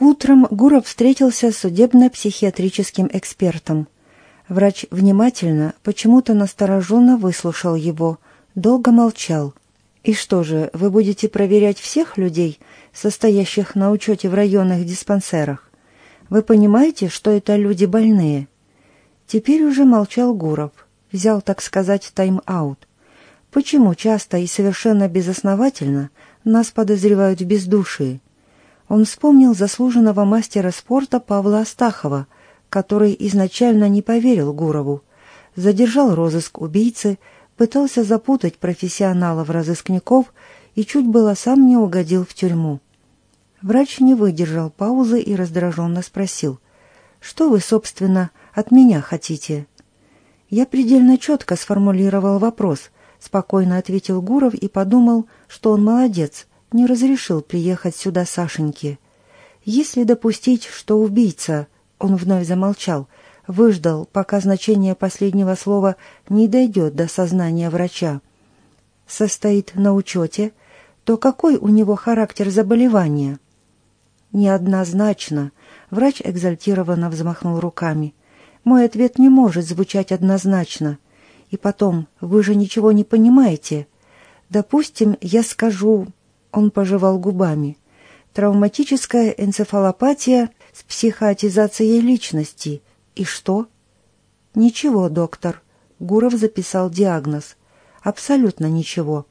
Утром Гуров встретился с судебно-психиатрическим экспертом. Врач внимательно, почему-то настороженно выслушал его, долго молчал. «И что же, вы будете проверять всех людей, состоящих на учете в районных диспансерах? Вы понимаете, что это люди больные?» Теперь уже молчал Гуров, взял, так сказать, тайм-аут. Почему часто и совершенно безосновательно нас подозревают в бездушии? Он вспомнил заслуженного мастера спорта Павла Астахова, который изначально не поверил Гурову, задержал розыск убийцы, пытался запутать профессионалов-розыскников и чуть было сам не угодил в тюрьму. Врач не выдержал паузы и раздраженно спросил, «Что вы, собственно, от меня хотите?» Я предельно четко сформулировал вопрос, спокойно ответил Гуров и подумал, что он молодец, не разрешил приехать сюда Сашеньке. Если допустить, что убийца, он вновь замолчал, выждал, пока значение последнего слова не дойдет до сознания врача, состоит на учете, то какой у него характер заболевания? Неоднозначно. Врач экзальтированно взмахнул руками. Мой ответ не может звучать однозначно. И потом, вы же ничего не понимаете. Допустим, я скажу он пожевал губами. Травматическая энцефалопатия с психоатизацией личности. И что? Ничего, доктор. Гуров записал диагноз. Абсолютно ничего.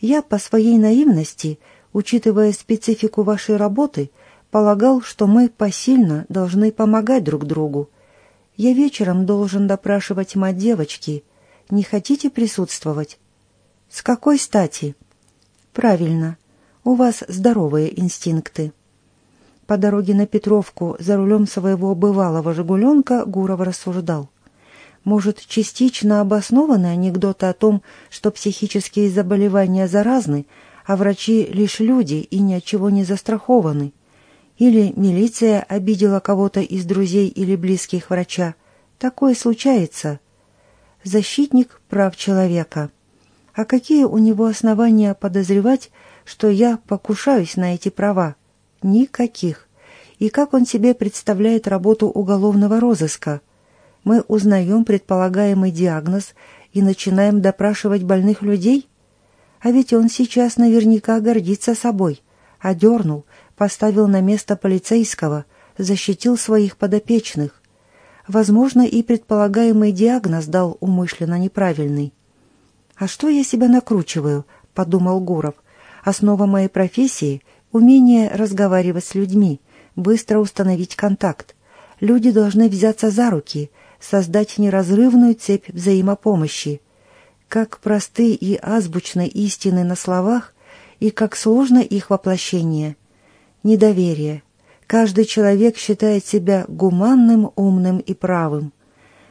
Я по своей наивности, учитывая специфику вашей работы, полагал, что мы посильно должны помогать друг другу. Я вечером должен допрашивать мать девочки. Не хотите присутствовать? С какой стати? Правильно. У вас здоровые инстинкты». По дороге на Петровку за рулем своего бывалого «Жигуленка» Гуров рассуждал. Может, частично обоснованы анекдоты о том, что психические заболевания заразны, а врачи лишь люди и ни от чего не застрахованы? Или милиция обидела кого-то из друзей или близких врача? Такое случается. Защитник прав человека. А какие у него основания подозревать, что я покушаюсь на эти права? Никаких. И как он себе представляет работу уголовного розыска? Мы узнаем предполагаемый диагноз и начинаем допрашивать больных людей? А ведь он сейчас наверняка гордится собой. Одернул, поставил на место полицейского, защитил своих подопечных. Возможно, и предполагаемый диагноз дал умышленно неправильный. «А что я себя накручиваю?» — подумал Гуров. Основа моей профессии — умение разговаривать с людьми, быстро установить контакт. Люди должны взяться за руки, создать неразрывную цепь взаимопомощи. Как просты и азбучны истины на словах, и как сложно их воплощение. Недоверие. Каждый человек считает себя гуманным, умным и правым.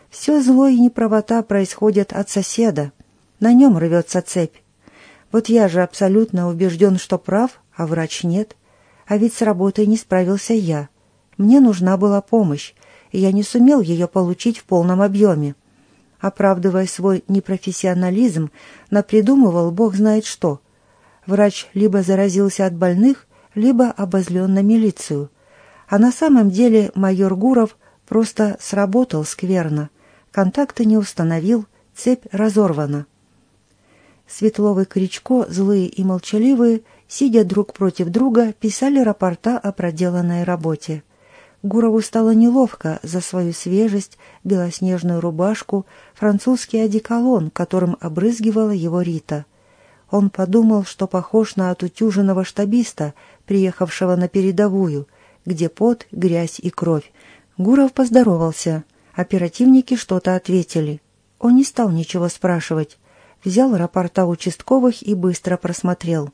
Все зло и неправота происходят от соседа. На нем рвется цепь. Вот я же абсолютно убежден, что прав, а врач нет. А ведь с работой не справился я. Мне нужна была помощь, и я не сумел ее получить в полном объеме. Оправдывая свой непрофессионализм, напридумывал бог знает что. Врач либо заразился от больных, либо обозлен на милицию. А на самом деле майор Гуров просто сработал скверно. Контакта не установил, цепь разорвана. Светлов и Кричко, злые и молчаливые, сидя друг против друга, писали рапорта о проделанной работе. Гурову стало неловко за свою свежесть, белоснежную рубашку, французский одеколон, которым обрызгивала его Рита. Он подумал, что похож на отутюженного штабиста, приехавшего на передовую, где пот, грязь и кровь. Гуров поздоровался. Оперативники что-то ответили. Он не стал ничего спрашивать взял рапорта участковых и быстро просмотрел.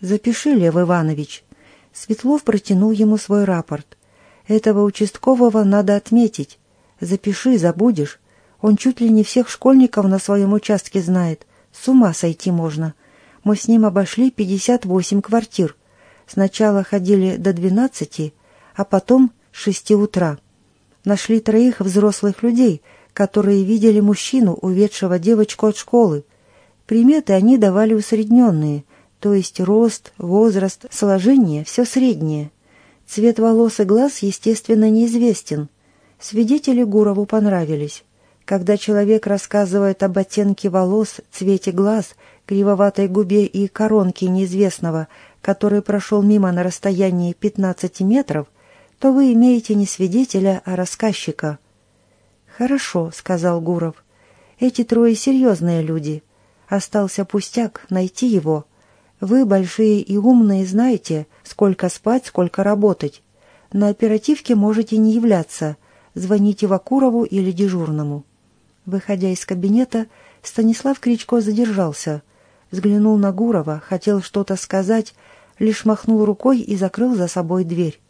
«Запиши, Лев Иванович». Светлов протянул ему свой рапорт. «Этого участкового надо отметить. Запиши, забудешь. Он чуть ли не всех школьников на своем участке знает. С ума сойти можно. Мы с ним обошли 58 квартир. Сначала ходили до 12, а потом с 6 утра. Нашли троих взрослых людей — которые видели мужчину, уведшего девочку от школы. Приметы они давали усредненные, то есть рост, возраст, сложение – все среднее. Цвет волос и глаз, естественно, неизвестен. Свидетели Гурову понравились. Когда человек рассказывает об оттенке волос, цвете глаз, кривоватой губе и коронке неизвестного, который прошел мимо на расстоянии 15 метров, то вы имеете не свидетеля, а рассказчика. «Хорошо», — сказал Гуров. «Эти трое серьезные люди. Остался пустяк найти его. Вы, большие и умные, знаете, сколько спать, сколько работать. На оперативке можете не являться. Звоните Вакурову или дежурному». Выходя из кабинета, Станислав Кричко задержался. Взглянул на Гурова, хотел что-то сказать, лишь махнул рукой и закрыл за собой дверь.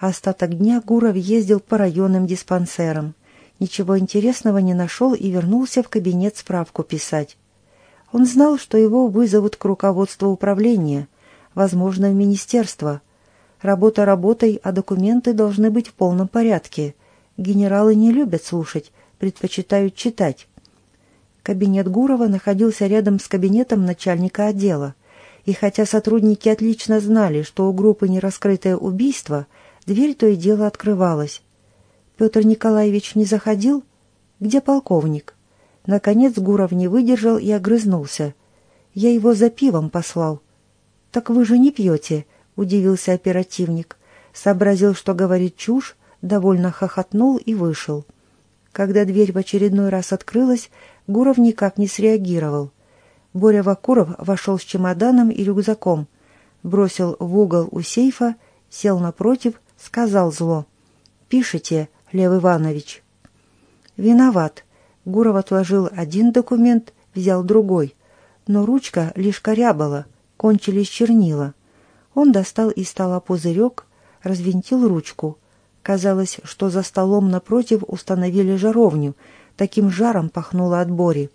Остаток дня Гуров ездил по районным диспансерам. Ничего интересного не нашел и вернулся в кабинет справку писать. Он знал, что его вызовут к руководству управления, возможно, в министерство. Работа работой, а документы должны быть в полном порядке. Генералы не любят слушать, предпочитают читать. Кабинет Гурова находился рядом с кабинетом начальника отдела. И хотя сотрудники отлично знали, что у группы нераскрытое убийство, дверь то и дело открывалась. Петр Николаевич не заходил? Где полковник? Наконец Гуров не выдержал и огрызнулся. Я его за пивом послал. «Так вы же не пьете», — удивился оперативник. Сообразил, что говорит чушь, довольно хохотнул и вышел. Когда дверь в очередной раз открылась, Гуров никак не среагировал. Боря Вакуров вошел с чемоданом и рюкзаком, бросил в угол у сейфа, сел напротив, сказал зло. «Пишите, Лев Иванович». «Виноват», Гуров отложил один документ, взял другой, но ручка лишь корябала, кончились чернила. Он достал из стола пузырек, развинтил ручку. Казалось, что за столом напротив установили жаровню, таким жаром пахнуло от бори.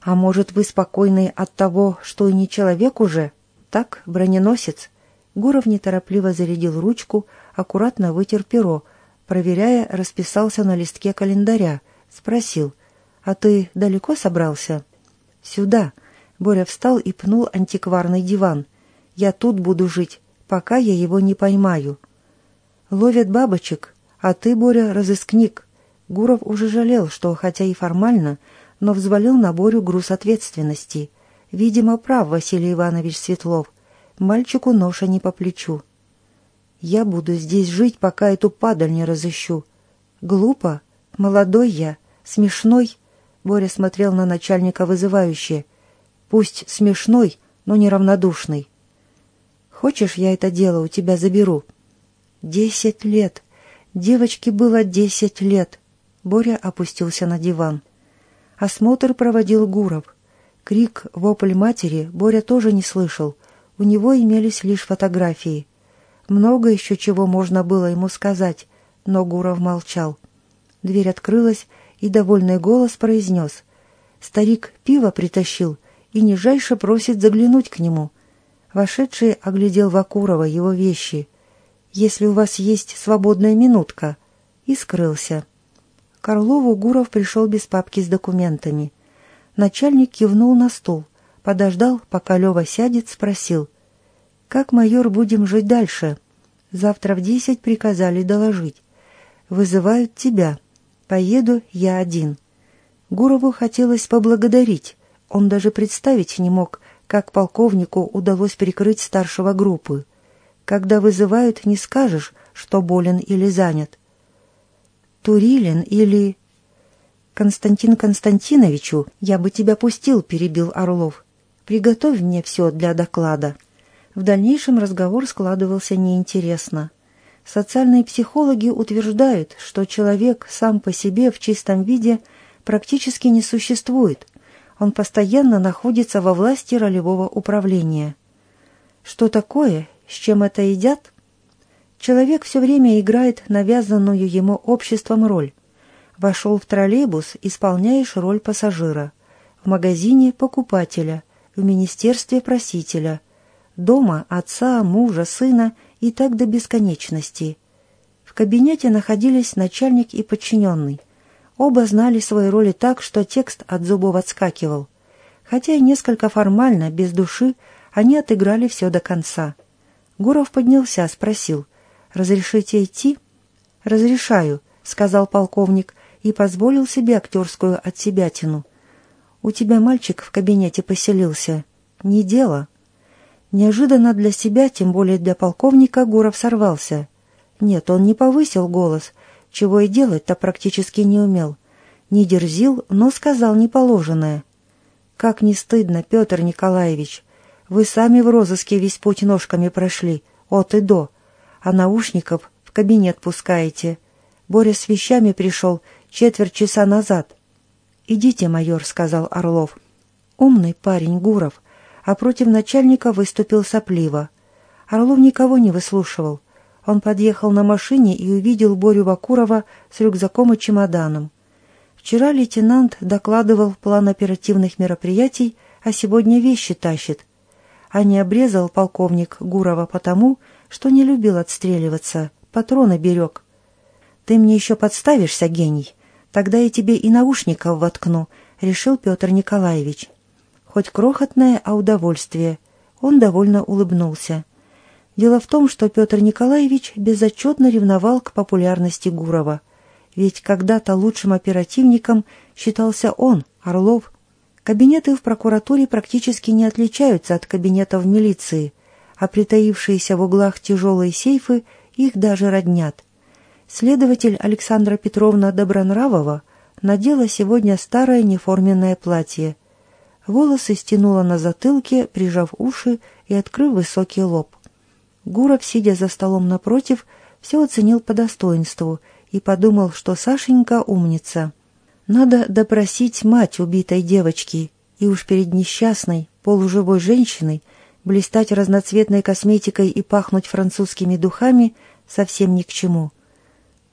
«А может, вы спокойны от того, что и не человек уже? Так, броненосец?» Гуров неторопливо зарядил ручку, аккуратно вытер перо, проверяя, расписался на листке календаря, спросил — «А ты далеко собрался?» «Сюда». Боря встал и пнул антикварный диван. «Я тут буду жить, пока я его не поймаю». «Ловят бабочек, а ты, Боря, разыскник». Гуров уже жалел, что, хотя и формально, но взвалил на Борю груз ответственности. Видимо, прав Василий Иванович Светлов. Мальчику ноша не по плечу. «Я буду здесь жить, пока эту падаль не разыщу». «Глупо? Молодой я, смешной, Боря смотрел на начальника вызывающе. Пусть смешной, но неравнодушный. «Хочешь, я это дело у тебя заберу?» «Десять лет! Девочке было десять лет!» Боря опустился на диван. Осмотр проводил Гуров. Крик, вопль матери Боря тоже не слышал. У него имелись лишь фотографии. Много еще чего можно было ему сказать, но Гуров молчал. Дверь открылась, и довольный голос произнес. Старик пиво притащил и нижайше просит заглянуть к нему. Вошедший оглядел Вакурова его вещи. «Если у вас есть свободная минутка», и скрылся. К Орлову Гуров пришел без папки с документами. Начальник кивнул на стул, подождал, пока Лева сядет, спросил. «Как, майор, будем жить дальше?» «Завтра в десять приказали доложить. Вызывают тебя. Поеду я один. Гурову хотелось поблагодарить. Он даже представить не мог, как полковнику удалось прикрыть старшего группы. Когда вызывают, не скажешь, что болен или занят. Турилин или... «Константин Константиновичу, я бы тебя пустил», — перебил Орлов. «Приготовь мне все для доклада». В дальнейшем разговор складывался неинтересно. Социальные психологи утверждают, что человек сам по себе в чистом виде практически не существует. Он постоянно находится во власти ролевого управления. Что такое? С чем это едят? Человек все время играет навязанную ему обществом роль. Вошел в троллейбус, исполняешь роль пассажира. В магазине – покупателя. В министерстве – просителя. Дома – отца, мужа, сына – и так до бесконечности. В кабинете находились начальник и подчиненный. Оба знали свои роли так, что текст от зубов отскакивал. Хотя и несколько формально, без души, они отыграли все до конца. Гуров поднялся, спросил. «Разрешите идти?» «Разрешаю», — сказал полковник и позволил себе актерскую отсебятину. «У тебя мальчик в кабинете поселился. Не дело». Неожиданно для себя, тем более для полковника, Гуров сорвался. Нет, он не повысил голос, чего и делать-то практически не умел. Не дерзил, но сказал неположенное. «Как не стыдно, Петр Николаевич! Вы сами в розыске весь путь ножками прошли, от и до, а наушников в кабинет пускаете. Боря с вещами пришел четверть часа назад». «Идите, майор», — сказал Орлов. «Умный парень Гуров» а против начальника выступил сопливо. Орлов никого не выслушивал. Он подъехал на машине и увидел Борю Вакурова с рюкзаком и чемоданом. Вчера лейтенант докладывал план оперативных мероприятий, а сегодня вещи тащит. А не обрезал полковник Гурова потому, что не любил отстреливаться, патроны берег. «Ты мне еще подставишься, гений? Тогда я тебе и наушников воткну», — решил Петр Николаевич. Хоть крохотное, а удовольствие. Он довольно улыбнулся. Дело в том, что Петр Николаевич безотчетно ревновал к популярности Гурова. Ведь когда-то лучшим оперативником считался он, Орлов. Кабинеты в прокуратуре практически не отличаются от кабинетов в милиции, а притаившиеся в углах тяжелые сейфы их даже роднят. Следователь Александра Петровна Добронравова надела сегодня старое неформенное платье – волосы стянула на затылке, прижав уши и открыв высокий лоб. Гуров, сидя за столом напротив, все оценил по достоинству и подумал, что Сашенька умница. Надо допросить мать убитой девочки, и уж перед несчастной, полуживой женщиной блистать разноцветной косметикой и пахнуть французскими духами совсем ни к чему.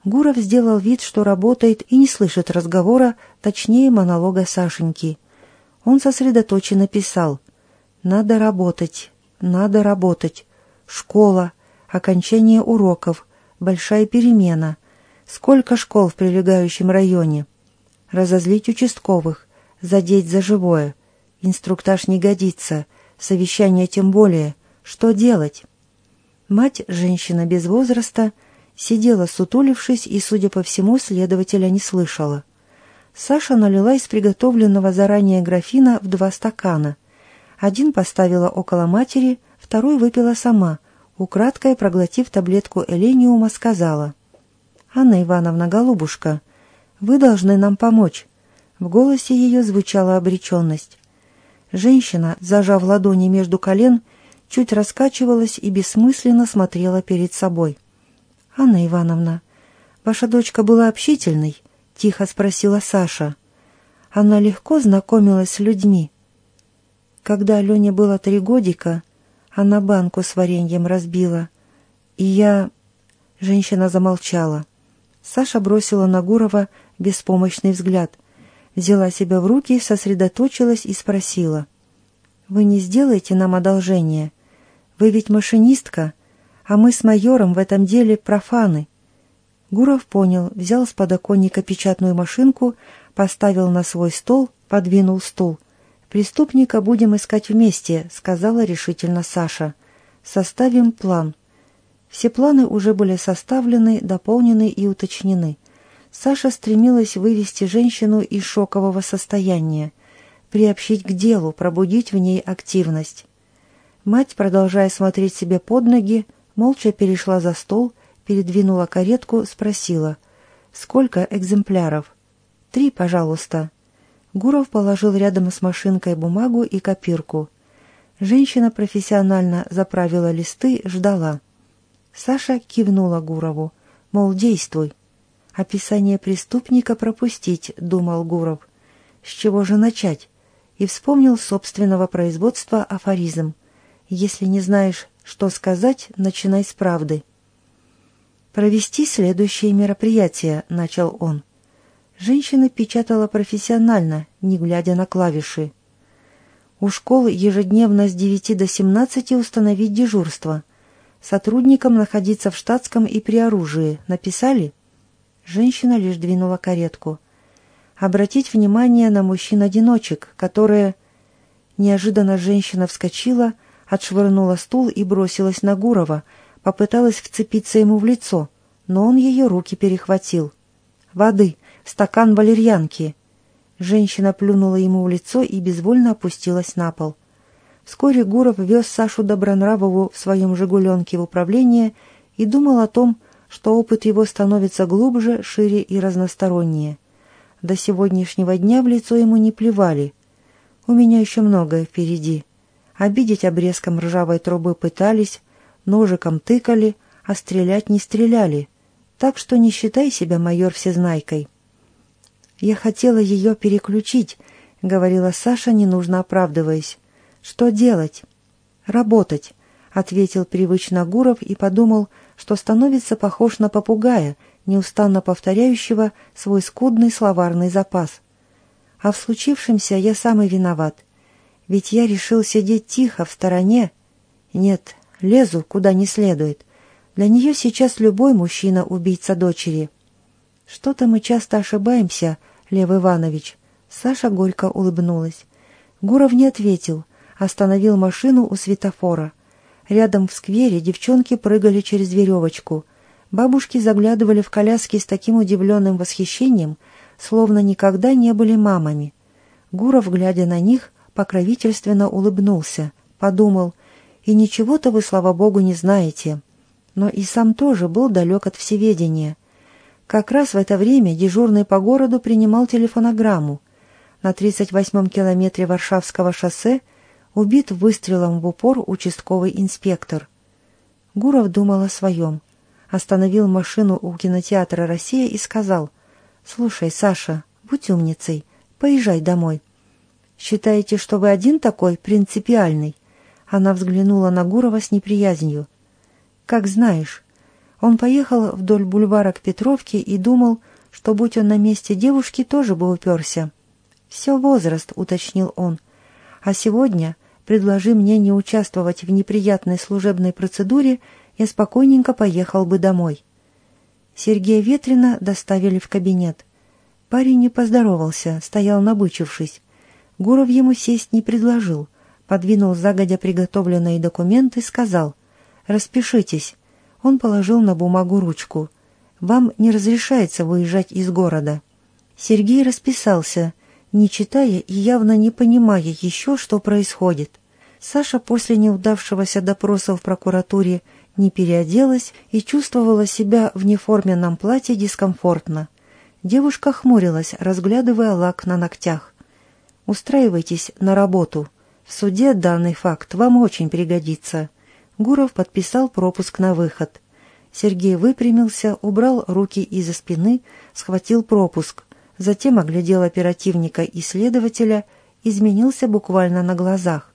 Гуров сделал вид, что работает и не слышит разговора, точнее монолога Сашеньки — он сосредоточенно писал. «Надо работать, надо работать, школа, окончание уроков, большая перемена, сколько школ в прилегающем районе, разозлить участковых, задеть за живое, инструктаж не годится, совещание тем более, что делать?» Мать, женщина без возраста, сидела сутулившись и, судя по всему, следователя не слышала. Саша налила из приготовленного заранее графина в два стакана. Один поставила около матери, второй выпила сама, украдкой проглотив таблетку элениума, сказала. «Анна Ивановна, голубушка, вы должны нам помочь». В голосе ее звучала обреченность. Женщина, зажав ладони между колен, чуть раскачивалась и бессмысленно смотрела перед собой. «Анна Ивановна, ваша дочка была общительной, тихо спросила Саша. Она легко знакомилась с людьми. Когда Лене было три годика, она банку с вареньем разбила. И я... Женщина замолчала. Саша бросила на Гурова беспомощный взгляд. Взяла себя в руки, сосредоточилась и спросила. «Вы не сделаете нам одолжение? Вы ведь машинистка, а мы с майором в этом деле профаны. Гуров понял, взял с подоконника печатную машинку, поставил на свой стол, подвинул стул. «Преступника будем искать вместе», — сказала решительно Саша. «Составим план». Все планы уже были составлены, дополнены и уточнены. Саша стремилась вывести женщину из шокового состояния, приобщить к делу, пробудить в ней активность. Мать, продолжая смотреть себе под ноги, молча перешла за стол передвинула каретку, спросила. «Сколько экземпляров?» «Три, пожалуйста». Гуров положил рядом с машинкой бумагу и копирку. Женщина профессионально заправила листы, ждала. Саша кивнула Гурову, мол, действуй. «Описание преступника пропустить», — думал Гуров. «С чего же начать?» И вспомнил собственного производства афоризм. «Если не знаешь, что сказать, начинай с правды» провести следующее мероприятие», — начал он. Женщина печатала профессионально, не глядя на клавиши. У школы ежедневно с 9 до 17 установить дежурство. Сотрудникам находиться в штатском и при оружии. Написали? Женщина лишь двинула каретку. Обратить внимание на мужчин-одиночек, которые... Неожиданно женщина вскочила, отшвырнула стул и бросилась на Гурова — попыталась вцепиться ему в лицо, но он ее руки перехватил. «Воды! Стакан валерьянки!» Женщина плюнула ему в лицо и безвольно опустилась на пол. Вскоре Гуров вез Сашу Добронравову в своем «Жигуленке» в управление и думал о том, что опыт его становится глубже, шире и разностороннее. До сегодняшнего дня в лицо ему не плевали. «У меня еще многое впереди». Обидеть обрезком ржавой трубы пытались, ножиком тыкали, а стрелять не стреляли. Так что не считай себя майор всезнайкой. «Я хотела ее переключить», — говорила Саша, ненужно оправдываясь. «Что делать?» «Работать», — ответил привычно Гуров и подумал, что становится похож на попугая, неустанно повторяющего свой скудный словарный запас. «А в случившемся я самый виноват. Ведь я решил сидеть тихо, в стороне. Нет, лезу, куда не следует. Для нее сейчас любой мужчина — убийца дочери». «Что-то мы часто ошибаемся», — Лев Иванович. Саша горько улыбнулась. Гуров не ответил, остановил машину у светофора. Рядом в сквере девчонки прыгали через веревочку. Бабушки заглядывали в коляски с таким удивленным восхищением, словно никогда не были мамами. Гуров, глядя на них, покровительственно улыбнулся, подумал, «И ничего-то вы, слава богу, не знаете». Но и сам тоже был далек от всеведения. Как раз в это время дежурный по городу принимал телефонограмму. На 38-м километре Варшавского шоссе убит выстрелом в упор участковый инспектор. Гуров думал о своем. Остановил машину у кинотеатра «Россия» и сказал, «Слушай, Саша, будь умницей, поезжай домой». «Считаете, что вы один такой, принципиальный?» Она взглянула на Гурова с неприязнью. «Как знаешь». Он поехал вдоль бульвара к Петровке и думал, что, будь он на месте девушки, тоже бы уперся. «Все возраст», — уточнил он. «А сегодня, предложи мне не участвовать в неприятной служебной процедуре, я спокойненько поехал бы домой». Сергея Ветрина доставили в кабинет. Парень не поздоровался, стоял набычившись. Гуров ему сесть не предложил, подвинул загодя приготовленные документы, сказал «Распишитесь». Он положил на бумагу ручку. «Вам не разрешается выезжать из города». Сергей расписался, не читая и явно не понимая еще, что происходит. Саша после неудавшегося допроса в прокуратуре не переоделась и чувствовала себя в неформенном платье дискомфортно. Девушка хмурилась, разглядывая лак на ногтях. «Устраивайтесь на работу. В суде данный факт вам очень пригодится». Гуров подписал пропуск на выход. Сергей выпрямился, убрал руки из-за спины, схватил пропуск, затем оглядел оперативника и следователя, изменился буквально на глазах.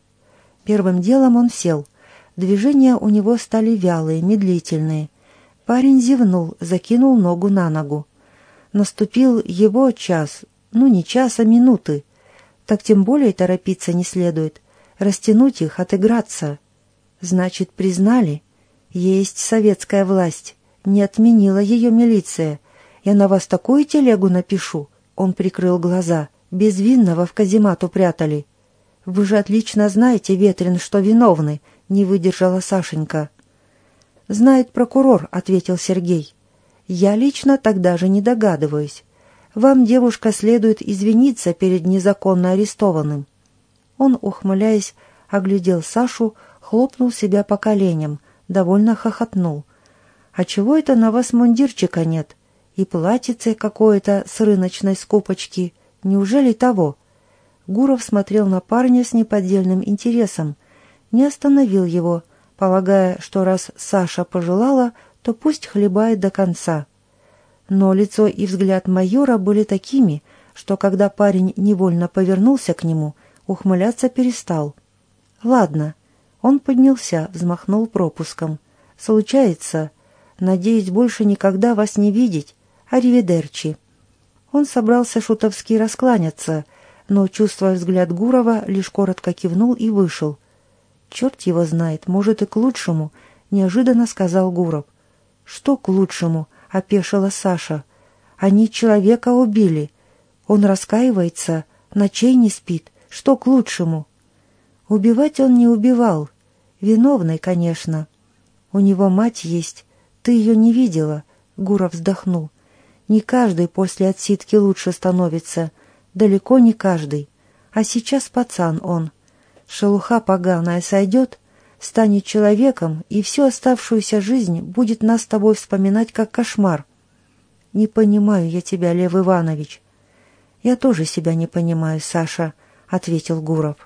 Первым делом он сел. Движения у него стали вялые, медлительные. Парень зевнул, закинул ногу на ногу. Наступил его час, ну не час, а минуты. Так тем более торопиться не следует. Растянуть их, отыграться — Значит, признали? Есть советская власть. Не отменила ее милиция. Я на вас такую телегу напишу. Он прикрыл глаза. Безвинного в каземат упрятали. Вы же отлично знаете, Ветрин, что виновны, не выдержала Сашенька. Знает прокурор, ответил Сергей. Я лично тогда же не догадываюсь. Вам, девушка, следует извиниться перед незаконно арестованным. Он, ухмыляясь, оглядел Сашу, хлопнул себя по коленям, довольно хохотнул. «А чего это на вас мундирчика нет? И платьице какое-то с рыночной скупочки. Неужели того?» Гуров смотрел на парня с неподдельным интересом, не остановил его, полагая, что раз Саша пожелала, то пусть хлебает до конца. Но лицо и взгляд майора были такими, что когда парень невольно повернулся к нему, ухмыляться перестал. «Ладно», он поднялся, взмахнул пропуском. «Случается. Надеюсь, больше никогда вас не видеть. Аривидерчи». Он собрался шутовски раскланяться, но, чувствуя взгляд Гурова, лишь коротко кивнул и вышел. «Черт его знает, может, и к лучшему», — неожиданно сказал Гуров. «Что к лучшему?» — опешила Саша. «Они человека убили. Он раскаивается, ночей не спит. Что к лучшему?» Убивать он не убивал, Виновный, конечно. У него мать есть. Ты ее не видела?» Гуров вздохнул. «Не каждый после отсидки лучше становится. Далеко не каждый. А сейчас пацан он. Шелуха поганая сойдет, станет человеком, и всю оставшуюся жизнь будет нас с тобой вспоминать как кошмар. Не понимаю я тебя, Лев Иванович. Я тоже себя не понимаю, Саша, — ответил Гуров.